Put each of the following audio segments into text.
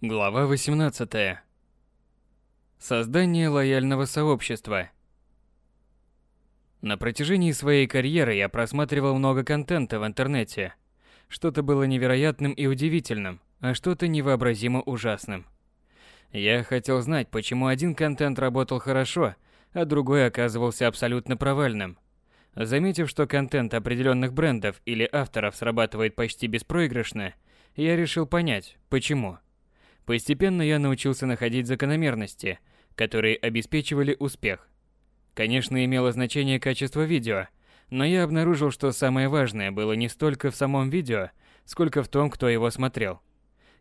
Глава 18. Создание лояльного сообщества. На протяжении своей карьеры я просматривал много контента в интернете. Что-то было невероятным и удивительным, а что-то невообразимо ужасным. Я хотел знать, почему один контент работал хорошо, а другой оказывался абсолютно провальным. Заметив, что контент определенных брендов или авторов срабатывает почти беспроигрышно, я решил понять, почему. Постепенно я научился находить закономерности, которые обеспечивали успех. Конечно, имело значение качество видео, но я обнаружил, что самое важное было не столько в самом видео, сколько в том, кто его смотрел.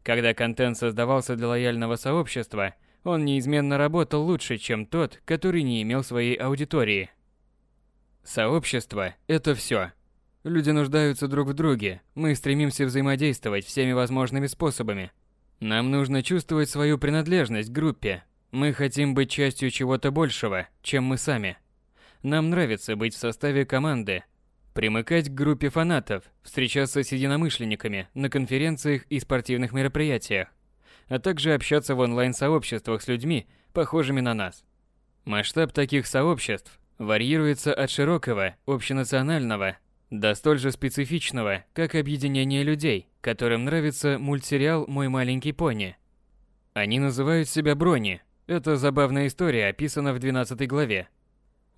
Когда контент создавался для лояльного сообщества, он неизменно работал лучше, чем тот, который не имел своей аудитории. Сообщество – это все. Люди нуждаются друг в друге, мы стремимся взаимодействовать всеми возможными способами – нам нужно чувствовать свою принадлежность к группе. Мы хотим быть частью чего-то большего, чем мы сами. Нам нравится быть в составе команды, примыкать к группе фанатов, встречаться с единомышленниками на конференциях и спортивных мероприятиях, а также общаться в онлайн-сообществах с людьми, похожими на нас. Масштаб таких сообществ варьируется от широкого, общенационального до столь же специфичного, как объединение людей, которым нравится мультсериал «Мой маленький пони». Они называют себя Брони. Эта забавная история описана в 12 главе.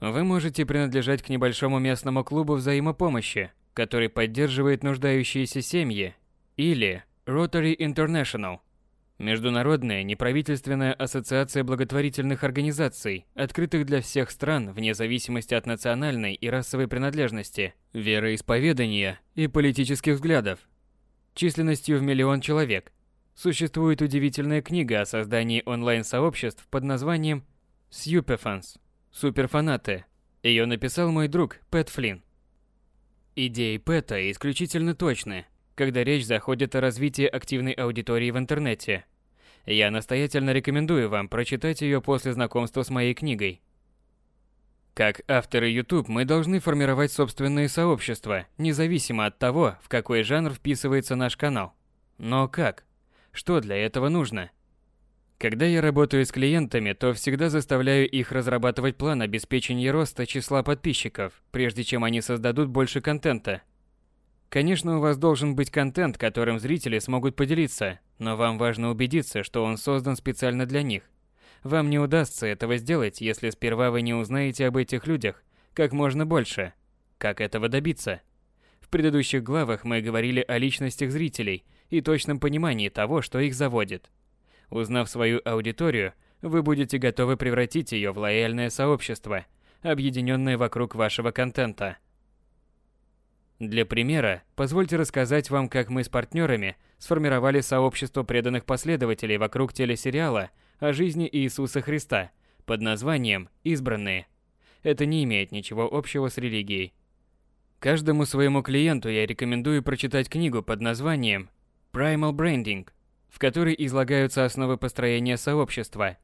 Вы можете принадлежать к небольшому местному клубу взаимопомощи, который поддерживает нуждающиеся семьи, или Rotary International – Международная неправительственная ассоциация благотворительных организаций, открытых для всех стран вне зависимости от национальной и расовой принадлежности, вероисповедания и политических взглядов. Численностью в миллион человек. Существует удивительная книга о создании онлайн-сообществ под названием Superfans – Суперфанаты. Ее написал мой друг Пэт Флинн. Идеи Пэта исключительно точны – когда речь заходит о развитии активной аудитории в интернете. Я настоятельно рекомендую вам прочитать ее после знакомства с моей книгой. Как авторы YouTube мы должны формировать собственные сообщества, независимо от того, в какой жанр вписывается наш канал. Но как? Что для этого нужно? Когда я работаю с клиентами, то всегда заставляю их разрабатывать план обеспечения роста числа подписчиков, прежде чем они создадут больше контента – Конечно, у вас должен быть контент, которым зрители смогут поделиться, но вам важно убедиться, что он создан специально для них. Вам не удастся этого сделать, если сперва вы не узнаете об этих людях как можно больше. Как этого добиться? В предыдущих главах мы говорили о личностях зрителей и точном понимании того, что их заводит. Узнав свою аудиторию, вы будете готовы превратить ее в лояльное сообщество, объединенное вокруг вашего контента – для примера, позвольте рассказать вам, как мы с партнерами сформировали сообщество преданных последователей вокруг телесериала о жизни Иисуса Христа под названием «Избранные». Это не имеет ничего общего с религией. Каждому своему клиенту я рекомендую прочитать книгу под названием Primal Branding, в которой излагаются основы построения сообщества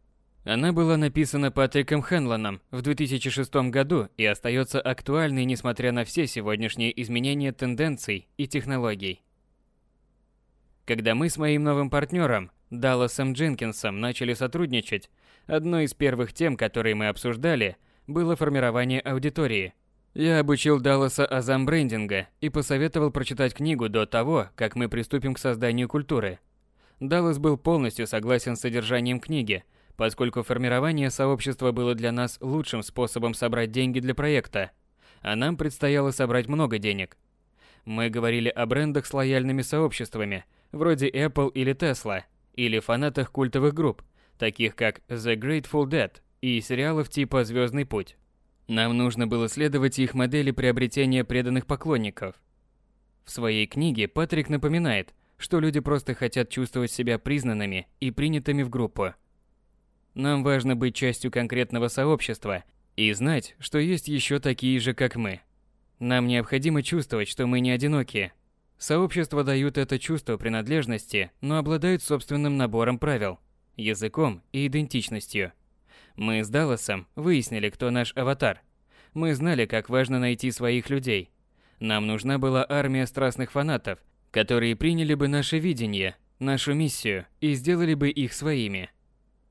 она была написана Патриком Хенлоном в 2006 году и остается актуальной, несмотря на все сегодняшние изменения тенденций и технологий. Когда мы с моим новым партнером, Далласом Дженкинсом, начали сотрудничать, одной из первых тем, которые мы обсуждали, было формирование аудитории. Я обучил Далласа азам брендинга и посоветовал прочитать книгу до того, как мы приступим к созданию культуры. Даллас был полностью согласен с содержанием книги – поскольку формирование сообщества было для нас лучшим способом собрать деньги для проекта, а нам предстояло собрать много денег. Мы говорили о брендах с лояльными сообществами, вроде Apple или Tesla, или фанатах культовых групп, таких как The Grateful Dead и сериалов типа «Звездный путь». Нам нужно было следовать их модели приобретения преданных поклонников. В своей книге Патрик напоминает, что люди просто хотят чувствовать себя признанными и принятыми в группу. Нам важно быть частью конкретного сообщества и знать, что есть еще такие же, как мы. Нам необходимо чувствовать, что мы не одиноки. Сообщества дают это чувство принадлежности, но обладают собственным набором правил, языком и идентичностью. Мы с Далласом выяснили, кто наш аватар. Мы знали, как важно найти своих людей. Нам нужна была армия страстных фанатов, которые приняли бы наше видение, нашу миссию и сделали бы их своими.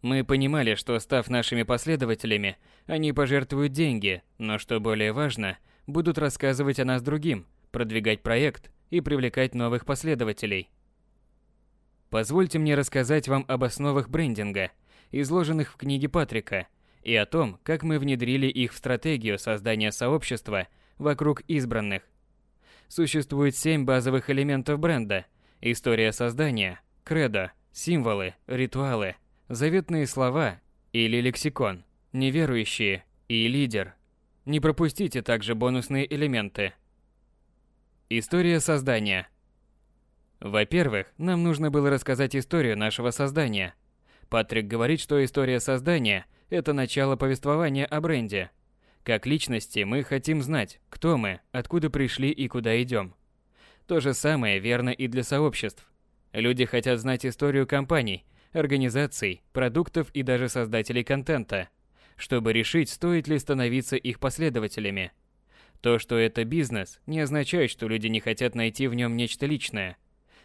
Мы понимали, что став нашими последователями, они пожертвуют деньги, но что более важно, будут рассказывать о нас другим, продвигать проект и привлекать новых последователей. Позвольте мне рассказать вам об основах брендинга, изложенных в книге Патрика, и о том, как мы внедрили их в стратегию создания сообщества вокруг избранных. Существует семь базовых элементов бренда – История создания, кредо, символы, ритуалы, заветные слова или лексикон, неверующие и лидер. Не пропустите также бонусные элементы. История создания. Во-первых, нам нужно было рассказать историю нашего создания. Патрик говорит, что история создания – это начало повествования о бренде. Как личности мы хотим знать, кто мы, откуда пришли и куда идем. То же самое верно и для сообществ. Люди хотят знать историю компаний, организаций, продуктов и даже создателей контента, чтобы решить, стоит ли становиться их последователями. То, что это бизнес, не означает, что люди не хотят найти в нем нечто личное.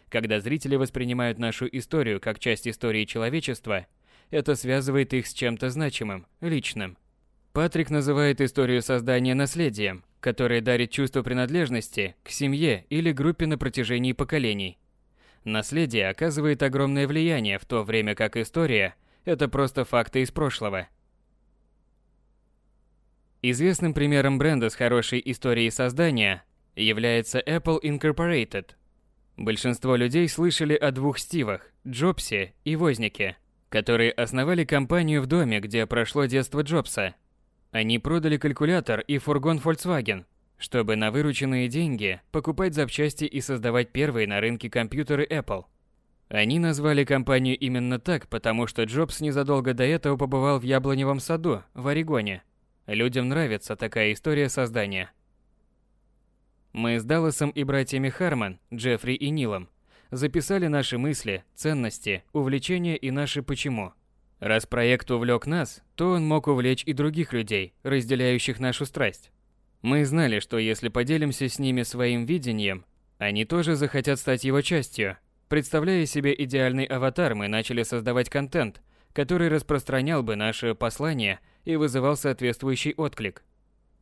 Когда зрители воспринимают нашу историю как часть истории человечества, это связывает их с чем-то значимым, личным. Патрик называет историю создания наследием, которое дарит чувство принадлежности к семье или группе на протяжении поколений. Наследие оказывает огромное влияние, в то время как история – это просто факты из прошлого. Известным примером бренда с хорошей историей создания является Apple Incorporated. Большинство людей слышали о двух Стивах – Джобсе и Вознике, которые основали компанию в доме, где прошло детство Джобса – они продали калькулятор и фургон Volkswagen, чтобы на вырученные деньги покупать запчасти и создавать первые на рынке компьютеры Apple. Они назвали компанию именно так, потому что Джобс незадолго до этого побывал в яблоневом саду в Орегоне. Людям нравится такая история создания. Мы с Далласом и братьями Харман, Джеффри и Нилом записали наши мысли, ценности, увлечения и наши почему – Раз проект увлек нас, то он мог увлечь и других людей, разделяющих нашу страсть. Мы знали, что если поделимся с ними своим видением, они тоже захотят стать его частью. Представляя себе идеальный аватар, мы начали создавать контент, который распространял бы наше послание и вызывал соответствующий отклик.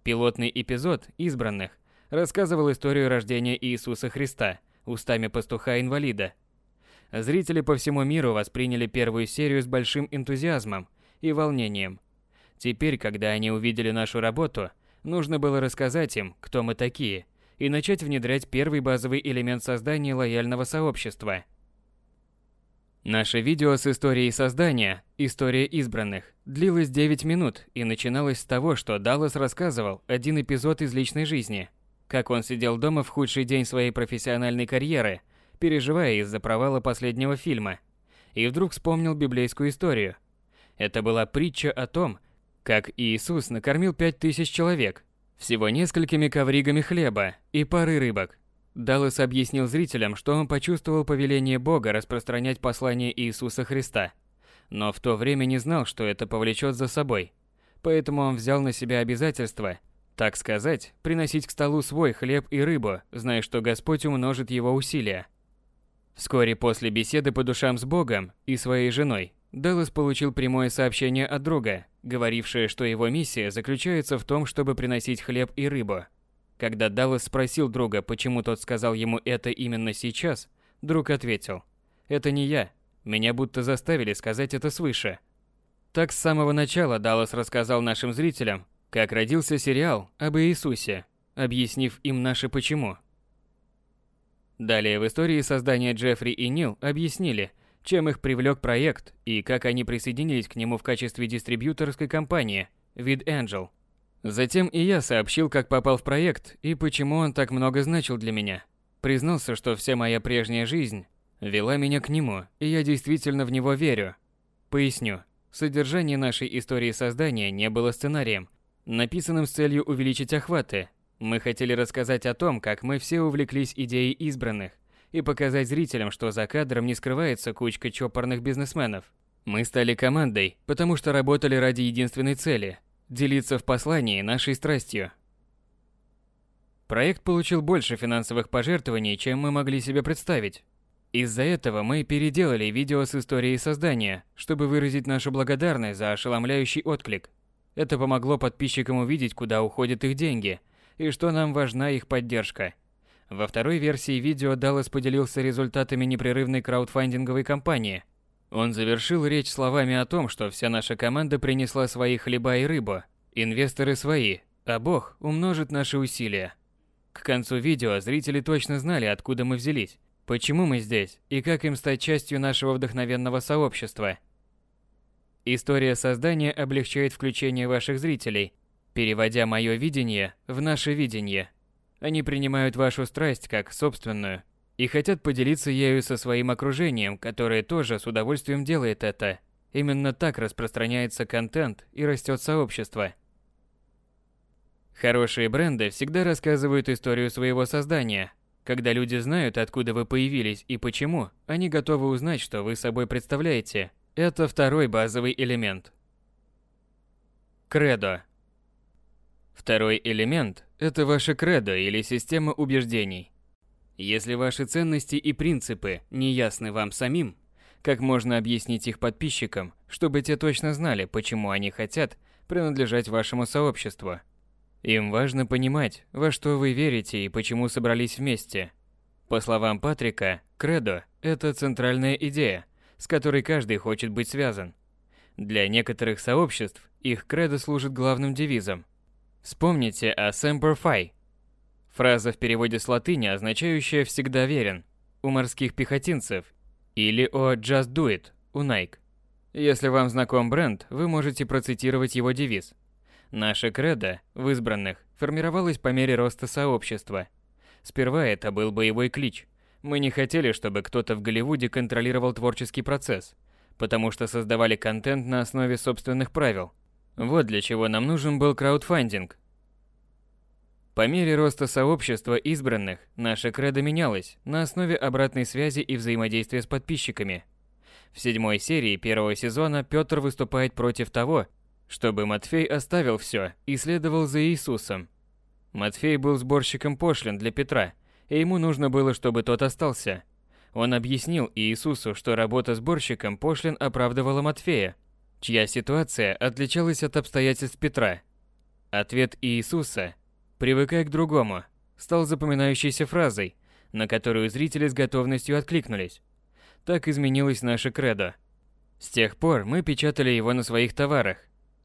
Пилотный эпизод «Избранных» рассказывал историю рождения Иисуса Христа устами пастуха-инвалида – Зрители по всему миру восприняли первую серию с большим энтузиазмом и волнением. Теперь, когда они увидели нашу работу, нужно было рассказать им, кто мы такие, и начать внедрять первый базовый элемент создания лояльного сообщества. Наше видео с историей создания, история избранных, длилось 9 минут и начиналось с того, что Даллас рассказывал один эпизод из личной жизни. Как он сидел дома в худший день своей профессиональной карьеры – переживая из-за провала последнего фильма, и вдруг вспомнил библейскую историю. Это была притча о том, как Иисус накормил пять тысяч человек всего несколькими ковригами хлеба и парой рыбок. Даллас объяснил зрителям, что он почувствовал повеление Бога распространять послание Иисуса Христа, но в то время не знал, что это повлечет за собой. Поэтому он взял на себя обязательство, так сказать, приносить к столу свой хлеб и рыбу, зная, что Господь умножит его усилия. Вскоре после беседы по душам с Богом и своей женой, Даллас получил прямое сообщение от друга, говорившее, что его миссия заключается в том, чтобы приносить хлеб и рыбу. Когда Даллас спросил друга, почему тот сказал ему это именно сейчас, друг ответил, «Это не я, меня будто заставили сказать это свыше». Так с самого начала Даллас рассказал нашим зрителям, как родился сериал об Иисусе, объяснив им наше почему – Далее в истории создания Джеффри и Нил объяснили, чем их привлек проект и как они присоединились к нему в качестве дистрибьюторской компании Vid Angel. Затем и я сообщил, как попал в проект и почему он так много значил для меня. Признался, что вся моя прежняя жизнь вела меня к нему, и я действительно в него верю. Поясню. Содержание нашей истории создания не было сценарием, написанным с целью увеличить охваты, мы хотели рассказать о том, как мы все увлеклись идеей избранных, и показать зрителям, что за кадром не скрывается кучка чопорных бизнесменов. Мы стали командой, потому что работали ради единственной цели – делиться в послании нашей страстью. Проект получил больше финансовых пожертвований, чем мы могли себе представить. Из-за этого мы переделали видео с историей создания, чтобы выразить нашу благодарность за ошеломляющий отклик. Это помогло подписчикам увидеть, куда уходят их деньги, и что нам важна их поддержка. Во второй версии видео Даллас поделился результатами непрерывной краудфандинговой кампании. Он завершил речь словами о том, что вся наша команда принесла свои хлеба и рыбу, инвесторы свои, а Бог умножит наши усилия. К концу видео зрители точно знали, откуда мы взялись, почему мы здесь и как им стать частью нашего вдохновенного сообщества. История создания облегчает включение ваших зрителей, переводя мое видение в наше видение. Они принимают вашу страсть как собственную и хотят поделиться ею со своим окружением, которое тоже с удовольствием делает это. Именно так распространяется контент и растет сообщество. Хорошие бренды всегда рассказывают историю своего создания. Когда люди знают, откуда вы появились и почему, они готовы узнать, что вы собой представляете. Это второй базовый элемент. Кредо. Второй элемент – это ваше кредо или система убеждений. Если ваши ценности и принципы не ясны вам самим, как можно объяснить их подписчикам, чтобы те точно знали, почему они хотят принадлежать вашему сообществу – им важно понимать, во что вы верите и почему собрались вместе. По словам Патрика, кредо – это центральная идея, с которой каждый хочет быть связан. Для некоторых сообществ их кредо служит главным девизом. Вспомните о Semper Fi. Фраза в переводе с латыни, означающая «всегда верен» у морских пехотинцев или о «just do it» у Nike. Если вам знаком бренд, вы можете процитировать его девиз – Наша кредо в избранных формировалась по мере роста сообщества. Сперва это был боевой клич. Мы не хотели, чтобы кто-то в Голливуде контролировал творческий процесс, потому что создавали контент на основе собственных правил. Вот для чего нам нужен был краудфандинг. По мере роста сообщества избранных, наша кредо менялась на основе обратной связи и взаимодействия с подписчиками. В седьмой серии первого сезона Петр выступает против того, чтобы Матфей оставил все и следовал за Иисусом. Матфей был сборщиком пошлин для Петра, и ему нужно было, чтобы тот остался. Он объяснил Иисусу, что работа сборщиком пошлин оправдывала Матфея, чья ситуация отличалась от обстоятельств Петра. Ответ Иисуса «Привыкай к другому» стал запоминающейся фразой, на которую зрители с готовностью откликнулись. Так изменилось наше кредо. С тех пор мы печатали его на своих товарах,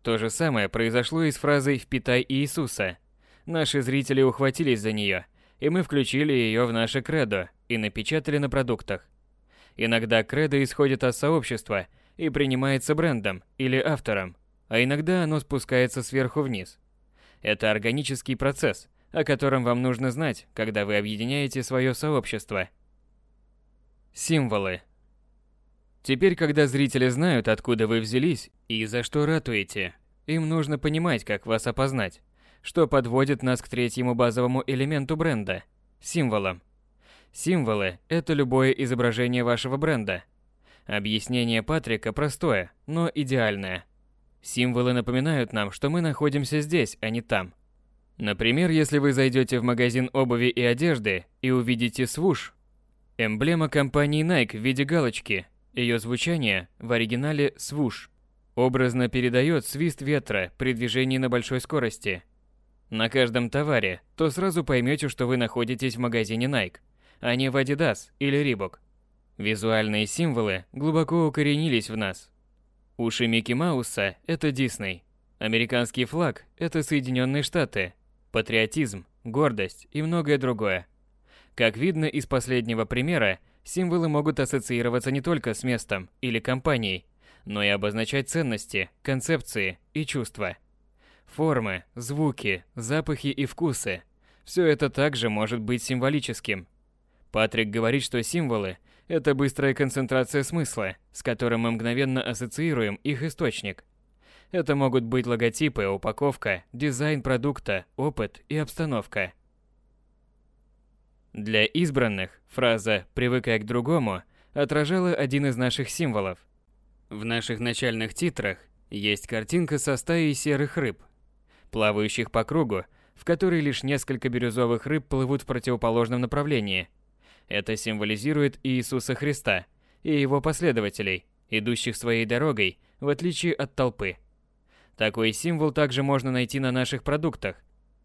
то же самое произошло и с фразой «Впитай Иисуса». Наши зрители ухватились за нее, и мы включили ее в наше кредо и напечатали на продуктах. Иногда кредо исходит от сообщества и принимается брендом или автором, а иногда оно спускается сверху вниз. Это органический процесс, о котором вам нужно знать, когда вы объединяете свое сообщество. Символы – Теперь, когда зрители знают, откуда вы взялись и за что ратуете, им нужно понимать, как вас опознать, что подводит нас к третьему базовому элементу бренда – символам. Символы – это любое изображение вашего бренда. Объяснение Патрика простое, но идеальное. Символы напоминают нам, что мы находимся здесь, а не там. Например, если вы зайдете в магазин обуви и одежды и увидите свуш – эмблема компании Nike в виде галочки – ее звучание в оригинале «свуш» образно передает свист ветра при движении на большой скорости. На каждом товаре, то сразу поймете, что вы находитесь в магазине Nike, а не в Adidas или Reebok. Визуальные символы глубоко укоренились в нас. Уши Микки Мауса – это Дисней. Американский флаг – это Соединенные Штаты. Патриотизм, гордость и многое другое. Как видно из последнего примера, Символы могут ассоциироваться не только с местом или компанией, но и обозначать ценности, концепции и чувства. Формы, звуки, запахи и вкусы – все это также может быть символическим. Патрик говорит, что символы – это быстрая концентрация смысла, с которым мы мгновенно ассоциируем их источник. Это могут быть логотипы, упаковка, дизайн продукта, опыт и обстановка – для избранных фраза «привыкай к другому» отражала один из наших символов. В наших начальных титрах есть картинка со стаей серых рыб, плавающих по кругу, в которой лишь несколько бирюзовых рыб плывут в противоположном направлении. Это символизирует Иисуса Христа и его последователей, идущих своей дорогой, в отличие от толпы. Такой символ также можно найти на наших продуктах.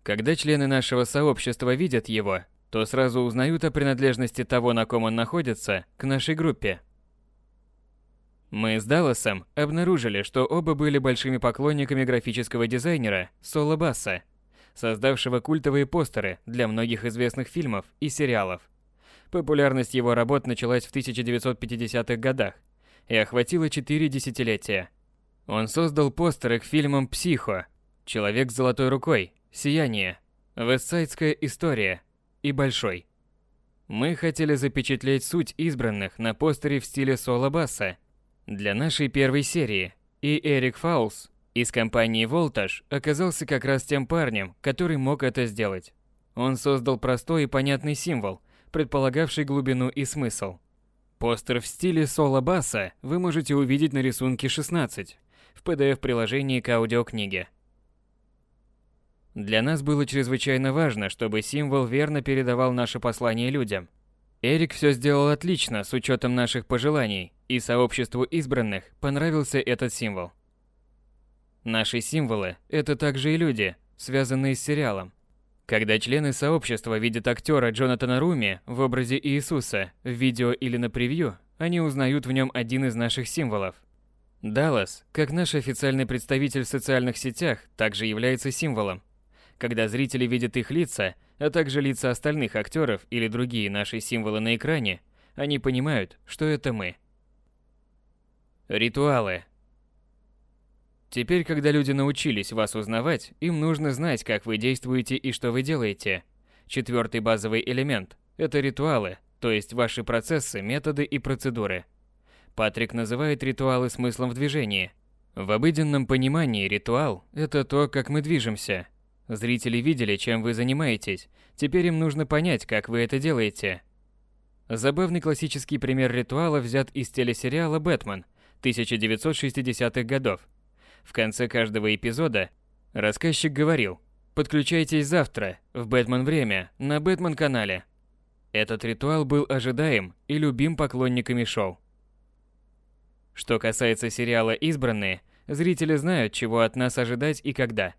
Когда члены нашего сообщества видят его, то сразу узнают о принадлежности того, на ком он находится, к нашей группе. Мы с Далласом обнаружили, что оба были большими поклонниками графического дизайнера Соло Басса, создавшего культовые постеры для многих известных фильмов и сериалов. Популярность его работ началась в 1950-х годах и охватила четыре десятилетия. Он создал постеры к фильмам «Психо», «Человек с золотой рукой», «Сияние», «Вестсайдская история» и «Большой». Мы хотели запечатлеть суть избранных на постере в стиле соло басса для нашей первой серии, и Эрик Фаулс из компании Voltage оказался как раз тем парнем, который мог это сделать. Он создал простой и понятный символ, предполагавший глубину и смысл. Постер в стиле соло-баса вы можете увидеть на рисунке 16 в PDF-приложении к аудиокниге. Для нас было чрезвычайно важно, чтобы символ верно передавал наше послание людям. Эрик все сделал отлично с учетом наших пожеланий, и сообществу избранных понравился этот символ. Наши символы – это также и люди, связанные с сериалом. Когда члены сообщества видят актера Джонатана Руми в образе Иисуса в видео или на превью, они узнают в нем один из наших символов. Даллас, как наш официальный представитель в социальных сетях, также является символом. Когда зрители видят их лица, а также лица остальных актеров или другие наши символы на экране, они понимают, что это мы. Ритуалы. Теперь, когда люди научились вас узнавать, им нужно знать, как вы действуете и что вы делаете. Четвертый базовый элемент – это ритуалы, то есть ваши процессы, методы и процедуры. Патрик называет ритуалы смыслом в движении. В обыденном понимании ритуал – это то, как мы движемся. Зрители видели, чем вы занимаетесь, теперь им нужно понять, как вы это делаете. Забавный классический пример ритуала взят из телесериала «Бэтмен» 1960-х годов – в конце каждого эпизода рассказчик говорил «Подключайтесь завтра, в Бэтмен время, на Бэтмен-канале». Этот ритуал был ожидаем и любим поклонниками шоу. Что касается сериала «Избранные», зрители знают, чего от нас ожидать и когда.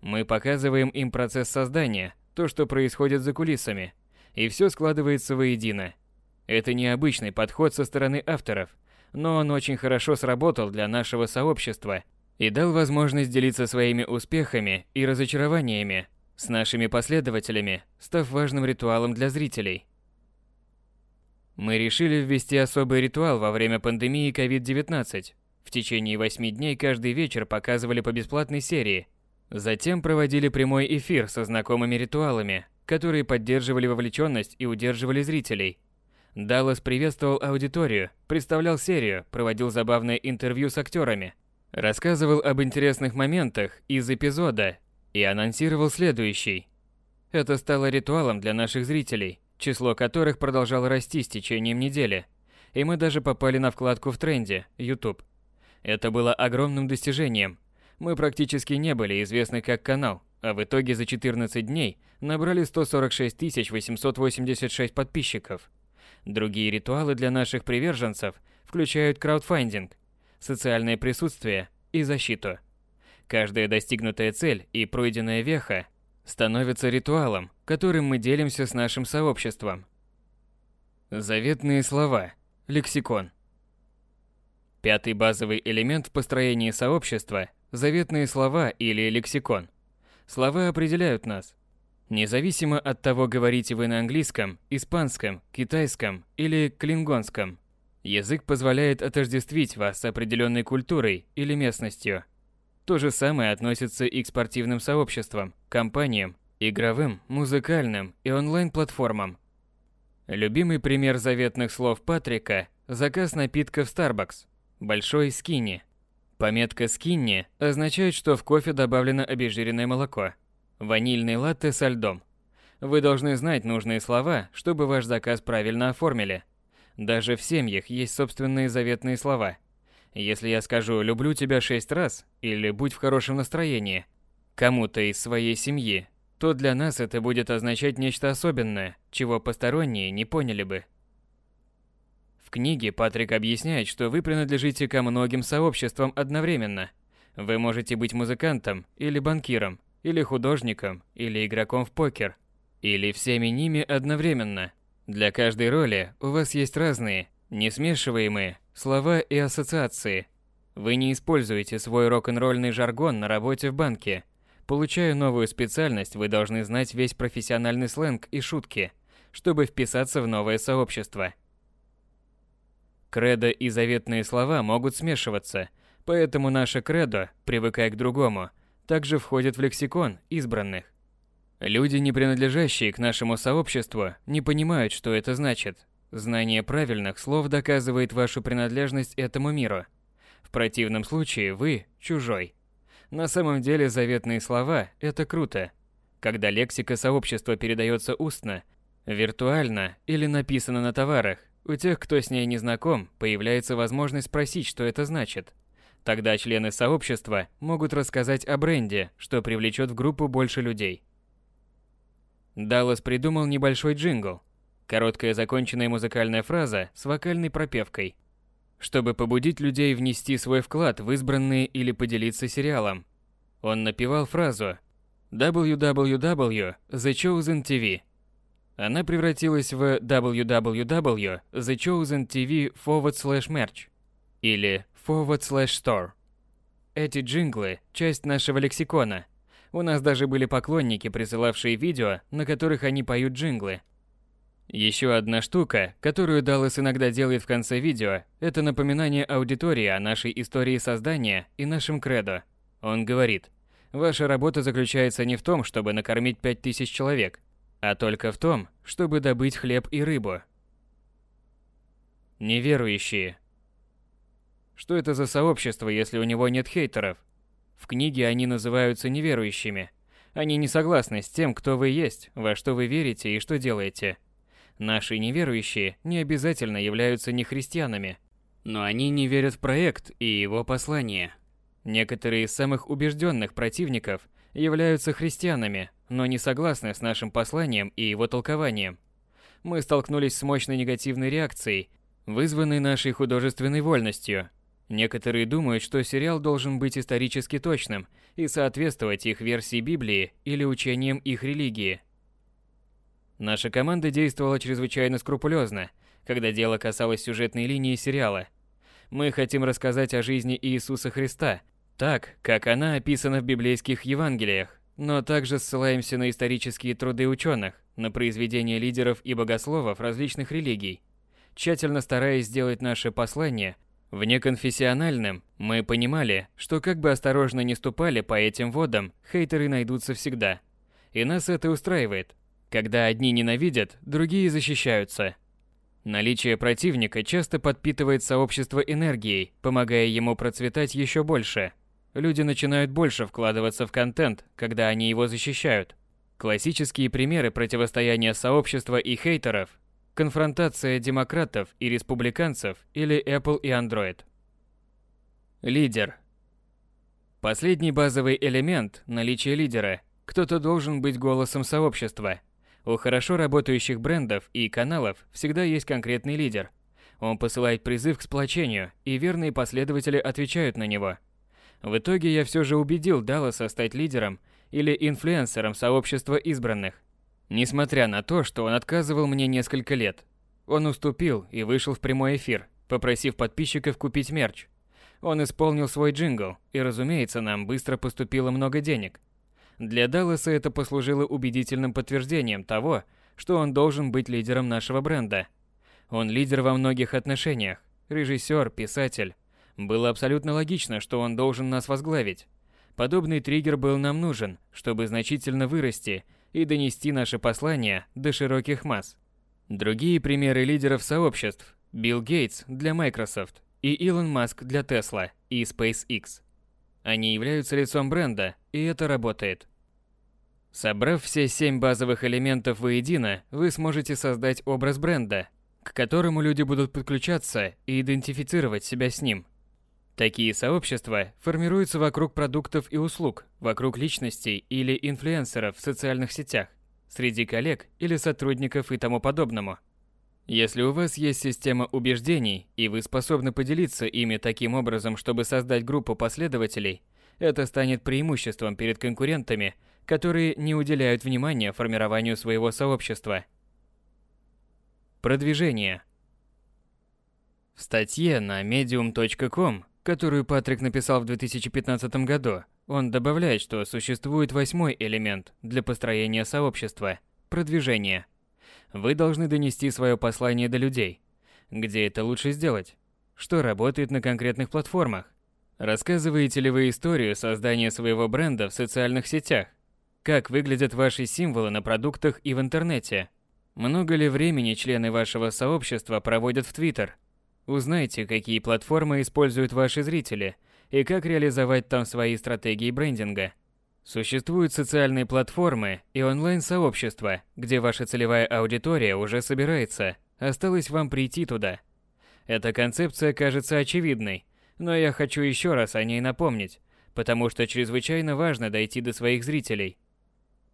Мы показываем им процесс создания, то, что происходит за кулисами, и все складывается воедино. Это необычный подход со стороны авторов, но он очень хорошо сработал для нашего сообщества – и дал возможность делиться своими успехами и разочарованиями с нашими последователями, став важным ритуалом для зрителей. Мы решили ввести особый ритуал во время пандемии COVID-19. В течение 8 дней каждый вечер показывали по бесплатной серии. Затем проводили прямой эфир со знакомыми ритуалами, которые поддерживали вовлеченность и удерживали зрителей. Даллас приветствовал аудиторию, представлял серию, проводил забавное интервью с актерами – Рассказывал об интересных моментах из эпизода и анонсировал следующий. Это стало ритуалом для наших зрителей, число которых продолжало расти с течением недели, и мы даже попали на вкладку в тренде YouTube. Это было огромным достижением. Мы практически не были известны как канал, а в итоге за 14 дней набрали 146 886 подписчиков. Другие ритуалы для наших приверженцев включают краудфандинг, социальное присутствие и защиту. Каждая достигнутая цель и пройденная веха становится ритуалом, которым мы делимся с нашим сообществом. Заветные слова. Лексикон. Пятый базовый элемент в построении сообщества – заветные слова или лексикон. Слова определяют нас. Независимо от того, говорите вы на английском, испанском, китайском или клингонском – Язык позволяет отождествить вас с определенной культурой или местностью. То же самое относится и к спортивным сообществам, компаниям, игровым, музыкальным и онлайн-платформам. Любимый пример заветных слов Патрика – заказ напитка в Starbucks. Большой скинни. Пометка скинни означает, что в кофе добавлено обезжиренное молоко. Ванильный латте со льдом. Вы должны знать нужные слова, чтобы ваш заказ правильно оформили – даже в семьях есть собственные заветные слова. Если я скажу «люблю тебя шесть раз» или «будь в хорошем настроении» кому-то из своей семьи, то для нас это будет означать нечто особенное, чего посторонние не поняли бы. В книге Патрик объясняет, что вы принадлежите ко многим сообществам одновременно. Вы можете быть музыкантом, или банкиром, или художником, или игроком в покер, или всеми ними одновременно. Для каждой роли у вас есть разные, несмешиваемые слова и ассоциации. Вы не используете свой рок-н-ролльный жаргон на работе в банке. Получая новую специальность, вы должны знать весь профессиональный сленг и шутки, чтобы вписаться в новое сообщество – Кредо и заветные слова могут смешиваться, поэтому наше кредо, привыкая к другому, также входит в лексикон избранных. Люди, не принадлежащие к нашему сообществу, не понимают, что это значит. Знание правильных слов доказывает вашу принадлежность этому миру. В противном случае вы – чужой. На самом деле заветные слова – это круто. Когда лексика сообщества передается устно, виртуально или написано на товарах, у тех, кто с ней не знаком, появляется возможность спросить, что это значит. Тогда члены сообщества могут рассказать о бренде, что привлечет в группу больше людей. Даллас придумал небольшой джингл. Короткая законченная музыкальная фраза с вокальной пропевкой. Чтобы побудить людей внести свой вклад в избранные или поделиться сериалом. Он напевал фразу www The Chosen TV она превратилась в www The Chosen TV forward slash merch или forward slash store. Эти джинглы – часть нашего лексикона. У нас даже были поклонники, присылавшие видео, на которых они поют джинглы. Еще одна штука, которую Даллас иногда делает в конце видео, это напоминание аудитории о нашей истории создания и нашем кредо. Он говорит, ваша работа заключается не в том, чтобы накормить 5000 человек – а только в том, чтобы добыть хлеб и рыбу. Неверующие. Что это за сообщество, если у него нет хейтеров? В книге они называются неверующими. Они не согласны с тем, кто вы есть, во что вы верите и что делаете. Наши неверующие не обязательно являются нехристианами, но они не верят в проект и его послание. Некоторые из самых убежденных противников являются христианами, но не согласны с нашим посланием и его толкованием. Мы столкнулись с мощной негативной реакцией, вызванной нашей художественной вольностью. Некоторые думают, что сериал должен быть исторически точным и соответствовать их версии Библии или учениям их религии. Наша команда действовала чрезвычайно скрупулезно, когда дело касалось сюжетной линии сериала. Мы хотим рассказать о жизни Иисуса Христа, так, как она описана в библейских Евангелиях но также ссылаемся на исторические труды ученых, на произведения лидеров и богословов различных религий. Тщательно стараясь сделать наше послание внеконфессиональным, мы понимали, что как бы осторожно не ступали по этим водам, хейтеры найдутся всегда. И нас это устраивает. Когда одни ненавидят, другие защищаются. Наличие противника часто подпитывает сообщество энергией, помогая ему процветать еще больше – Люди начинают больше вкладываться в контент, когда они его защищают. Классические примеры противостояния сообщества и хейтеров – конфронтация демократов и республиканцев или Apple и Android. Лидер. Последний базовый элемент – наличие лидера. Кто-то должен быть голосом сообщества. У хорошо работающих брендов и каналов всегда есть конкретный лидер. Он посылает призыв к сплочению, и верные последователи отвечают на него – в итоге я все же убедил Далласа стать лидером или инфлюенсером сообщества избранных. Несмотря на то, что он отказывал мне несколько лет. Он уступил и вышел в прямой эфир, попросив подписчиков купить мерч. Он исполнил свой джингл, и, разумеется, нам быстро поступило много денег. Для Далласа это послужило убедительным подтверждением того, что он должен быть лидером нашего бренда. Он лидер во многих отношениях. Режиссер, писатель, было абсолютно логично, что он должен нас возглавить. Подобный триггер был нам нужен, чтобы значительно вырасти и донести наше послание до широких масс. Другие примеры лидеров сообществ – Билл Гейтс для Microsoft и Илон Маск для Tesla и SpaceX. Они являются лицом бренда, и это работает. Собрав все семь базовых элементов воедино, вы сможете создать образ бренда, к которому люди будут подключаться и идентифицировать себя с ним – Такие сообщества формируются вокруг продуктов и услуг, вокруг личностей или инфлюенсеров в социальных сетях, среди коллег или сотрудников и тому подобному. Если у вас есть система убеждений, и вы способны поделиться ими таким образом, чтобы создать группу последователей, это станет преимуществом перед конкурентами, которые не уделяют внимания формированию своего сообщества. Продвижение. В статье на medium.com которую Патрик написал в 2015 году, он добавляет, что существует восьмой элемент для построения сообщества – продвижение. Вы должны донести свое послание до людей. Где это лучше сделать? Что работает на конкретных платформах? Рассказываете ли вы историю создания своего бренда в социальных сетях? Как выглядят ваши символы на продуктах и в интернете? Много ли времени члены вашего сообщества проводят в Твиттер – Узнайте, какие платформы используют ваши зрители и как реализовать там свои стратегии брендинга. Существуют социальные платформы и онлайн-сообщества, где ваша целевая аудитория уже собирается, осталось вам прийти туда. Эта концепция кажется очевидной, но я хочу еще раз о ней напомнить, потому что чрезвычайно важно дойти до своих зрителей.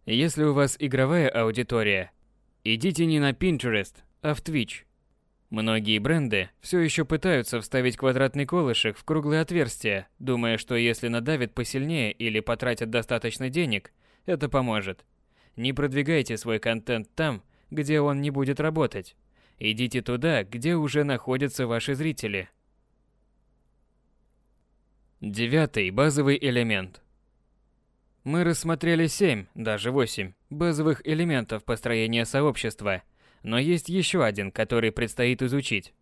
Если у вас игровая аудитория, идите не на Pinterest, а в Twitch – Многие бренды все еще пытаются вставить квадратный колышек в круглое отверстие, думая, что если надавят посильнее или потратят достаточно денег, это поможет. Не продвигайте свой контент там, где он не будет работать. Идите туда, где уже находятся ваши зрители. Девятый базовый элемент. Мы рассмотрели 7, даже 8 базовых элементов построения сообщества – но есть еще один, который предстоит изучить.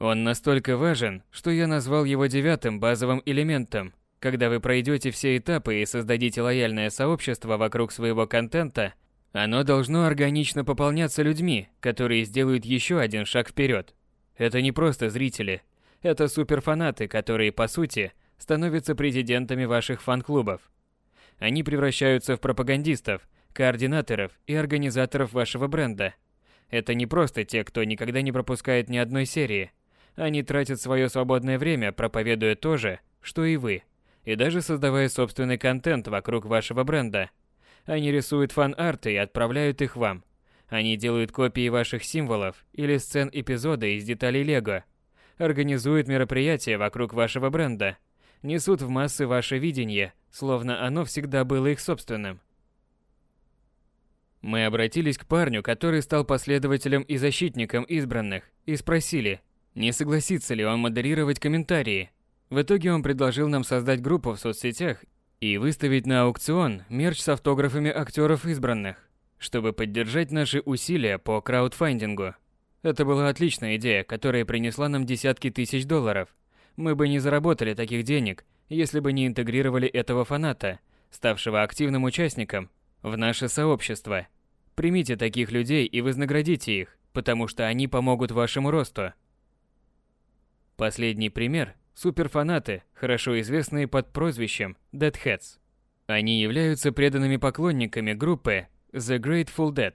Он настолько важен, что я назвал его девятым базовым элементом. Когда вы пройдете все этапы и создадите лояльное сообщество вокруг своего контента, оно должно органично пополняться людьми, которые сделают еще один шаг вперед. Это не просто зрители, это суперфанаты, которые, по сути, становятся президентами ваших фан-клубов. Они превращаются в пропагандистов, координаторов и организаторов вашего бренда – это не просто те, кто никогда не пропускает ни одной серии. Они тратят свое свободное время, проповедуя то же, что и вы, и даже создавая собственный контент вокруг вашего бренда. Они рисуют фан-арты и отправляют их вам. Они делают копии ваших символов или сцен эпизода из деталей Лего. Организуют мероприятия вокруг вашего бренда. Несут в массы ваше видение, словно оно всегда было их собственным. Мы обратились к парню, который стал последователем и защитником избранных, и спросили, не согласится ли он модерировать комментарии. В итоге он предложил нам создать группу в соцсетях и выставить на аукцион мерч с автографами актеров избранных, чтобы поддержать наши усилия по краудфандингу. Это была отличная идея, которая принесла нам десятки тысяч долларов. Мы бы не заработали таких денег, если бы не интегрировали этого фаната, ставшего активным участником в наше сообщество. Примите таких людей и вознаградите их, потому что они помогут вашему росту. Последний пример – суперфанаты, хорошо известные под прозвищем Deadheads. Они являются преданными поклонниками группы The Grateful Dead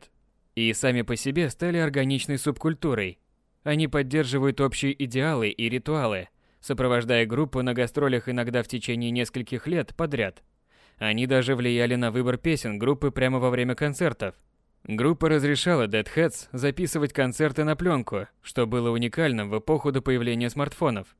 и сами по себе стали органичной субкультурой. Они поддерживают общие идеалы и ритуалы, сопровождая группу на гастролях иногда в течение нескольких лет подряд – они даже влияли на выбор песен группы прямо во время концертов. Группа разрешала Deadheads записывать концерты на пленку, что было уникальным в эпоху до появления смартфонов.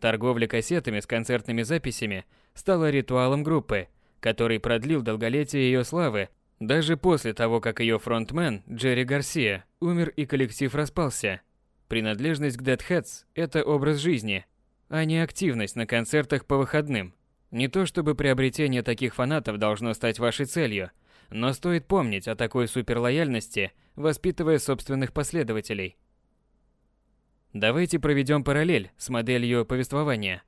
Торговля кассетами с концертными записями стала ритуалом группы, который продлил долголетие ее славы даже после того, как ее фронтмен Джерри Гарсия умер и коллектив распался. Принадлежность к Deadheads – это образ жизни, а не активность на концертах по выходным. Не то чтобы приобретение таких фанатов должно стать вашей целью, но стоит помнить о такой суперлояльности, воспитывая собственных последователей. Давайте проведем параллель с моделью повествования.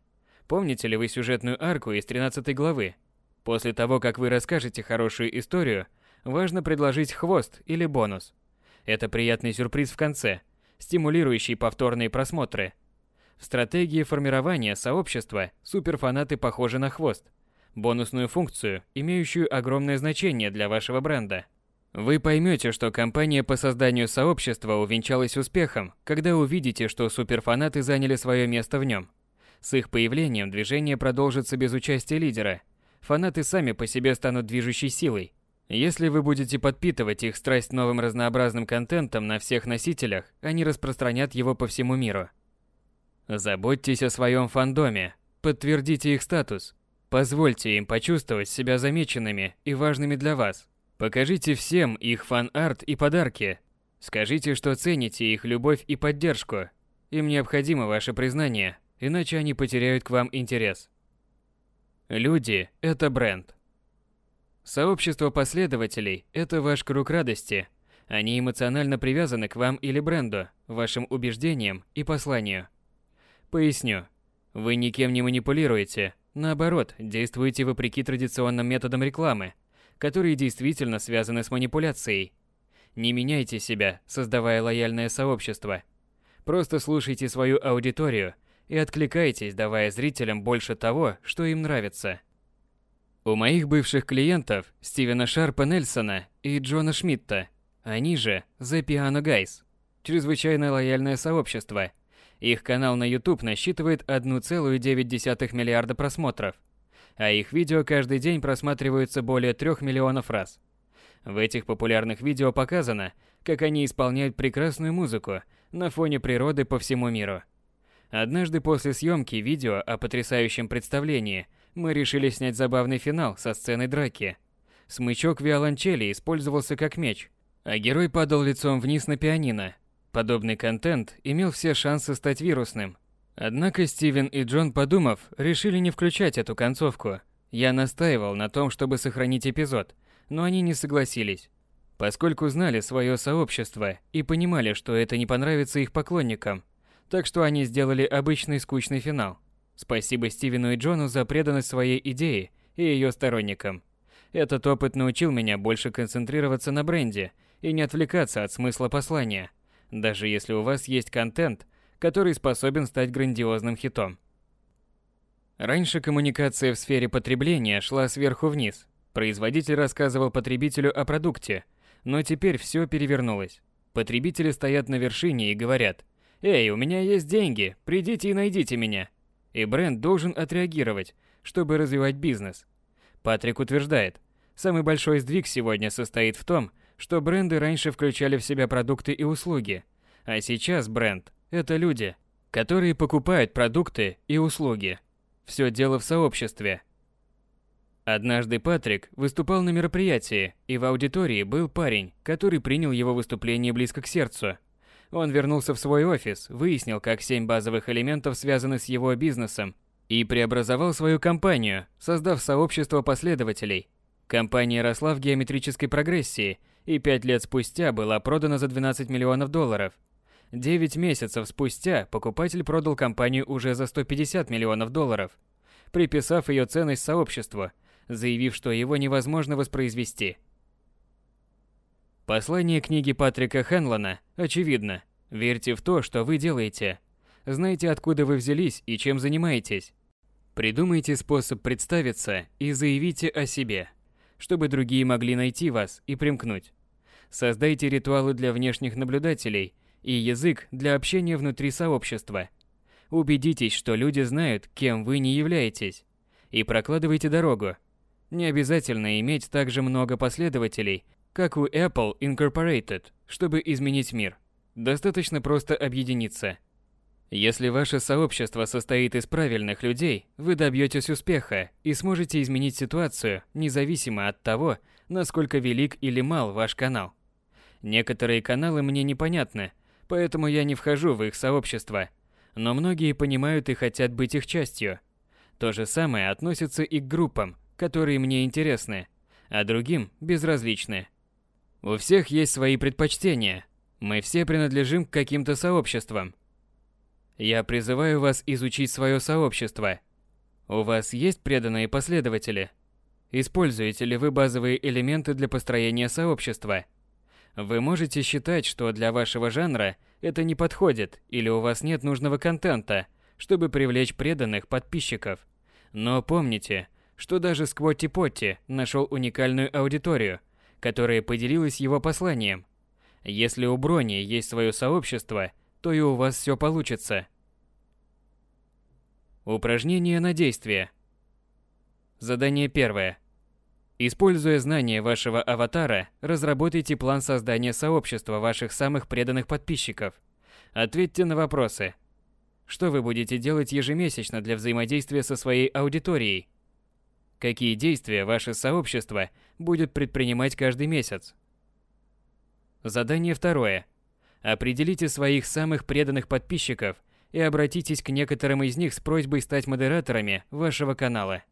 Помните ли вы сюжетную арку из 13 главы? После того, как вы расскажете хорошую историю, важно предложить хвост или бонус. Это приятный сюрприз в конце, стимулирующий повторные просмотры – в стратегии формирования сообщества суперфанаты похожи на хвост, бонусную функцию, имеющую огромное значение для вашего бренда. Вы поймете, что кампания по созданию сообщества увенчалась успехом, когда увидите, что суперфанаты заняли свое место в нем. С их появлением движение продолжится без участия лидера. Фанаты сами по себе станут движущей силой. Если вы будете подпитывать их страсть новым разнообразным контентом на всех носителях, они распространят его по всему миру. Заботьтесь о своем фандоме, подтвердите их статус, позвольте им почувствовать себя замеченными и важными для вас. Покажите всем их фан-арт и подарки. Скажите, что цените их любовь и поддержку. Им необходимо ваше признание, иначе они потеряют к вам интерес. Люди – это бренд. Сообщество последователей – это ваш круг радости. Они эмоционально привязаны к вам или бренду, вашим убеждениям и посланию. Поясню. Вы никем не манипулируете, наоборот, действуете вопреки традиционным методам рекламы, которые действительно связаны с манипуляцией. Не меняйте себя, создавая лояльное сообщество. Просто слушайте свою аудиторию и откликайтесь, давая зрителям больше того, что им нравится. У моих бывших клиентов Стивена Шарпа Нельсона и Джона Шмидта, они же The Piano Guys, чрезвычайно лояльное сообщество – их канал на YouTube насчитывает 1,9 миллиарда просмотров, а их видео каждый день просматриваются более 3 миллионов раз. В этих популярных видео показано, как они исполняют прекрасную музыку на фоне природы по всему миру. Однажды после съемки видео о потрясающем представлении мы решили снять забавный финал со сценой драки. Смычок виолончели использовался как меч, а герой падал лицом вниз на пианино, Подобный контент имел все шансы стать вирусным. Однако Стивен и Джон, подумав, решили не включать эту концовку. Я настаивал на том, чтобы сохранить эпизод, но они не согласились. Поскольку знали свое сообщество и понимали, что это не понравится их поклонникам, так что они сделали обычный скучный финал. Спасибо Стивену и Джону за преданность своей идее и ее сторонникам. Этот опыт научил меня больше концентрироваться на бренде и не отвлекаться от смысла послания – даже если у вас есть контент, который способен стать грандиозным хитом. Раньше коммуникация в сфере потребления шла сверху вниз. Производитель рассказывал потребителю о продукте, но теперь все перевернулось. Потребители стоят на вершине и говорят «Эй, у меня есть деньги, придите и найдите меня». И бренд должен отреагировать, чтобы развивать бизнес. Патрик утверждает, самый большой сдвиг сегодня состоит в том, что бренды раньше включали в себя продукты и услуги, а сейчас бренд – это люди, которые покупают продукты и услуги. Все дело в сообществе. Однажды Патрик выступал на мероприятии, и в аудитории был парень, который принял его выступление близко к сердцу. Он вернулся в свой офис, выяснил, как семь базовых элементов связаны с его бизнесом, и преобразовал свою компанию, создав сообщество последователей. Компания росла в геометрической прогрессии и пять лет спустя была продана за 12 миллионов долларов. Девять месяцев спустя покупатель продал компанию уже за 150 миллионов долларов, приписав ее ценность сообществу, заявив, что его невозможно воспроизвести. Послание книги Патрика Хенлона очевидно. Верьте в то, что вы делаете. Знайте, откуда вы взялись и чем занимаетесь. Придумайте способ представиться и заявите о себе, чтобы другие могли найти вас и примкнуть. Создайте ритуалы для внешних наблюдателей и язык для общения внутри сообщества. Убедитесь, что люди знают, кем вы не являетесь, и прокладывайте дорогу. Не обязательно иметь так же много последователей, как у Apple Incorporated, чтобы изменить мир. Достаточно просто объединиться. Если ваше сообщество состоит из правильных людей, вы добьетесь успеха и сможете изменить ситуацию, независимо от того, насколько велик или мал ваш канал. Некоторые каналы мне непонятны, поэтому я не вхожу в их сообщество. Но многие понимают и хотят быть их частью. То же самое относится и к группам, которые мне интересны, а другим безразличны. У всех есть свои предпочтения. Мы все принадлежим к каким-то сообществам. Я призываю вас изучить свое сообщество. У вас есть преданные последователи? Используете ли вы базовые элементы для построения сообщества – вы можете считать, что для вашего жанра это не подходит или у вас нет нужного контента, чтобы привлечь преданных подписчиков. Но помните, что даже Сквотти Потти нашел уникальную аудиторию, которая поделилась его посланием. Если у Брони есть свое сообщество, то и у вас все получится. Упражнение на действие. Задание первое. Используя знания вашего аватара, разработайте план создания сообщества ваших самых преданных подписчиков. Ответьте на вопросы. Что вы будете делать ежемесячно для взаимодействия со своей аудиторией? Какие действия ваше сообщество будет предпринимать каждый месяц? Задание второе. Определите своих самых преданных подписчиков и обратитесь к некоторым из них с просьбой стать модераторами вашего канала.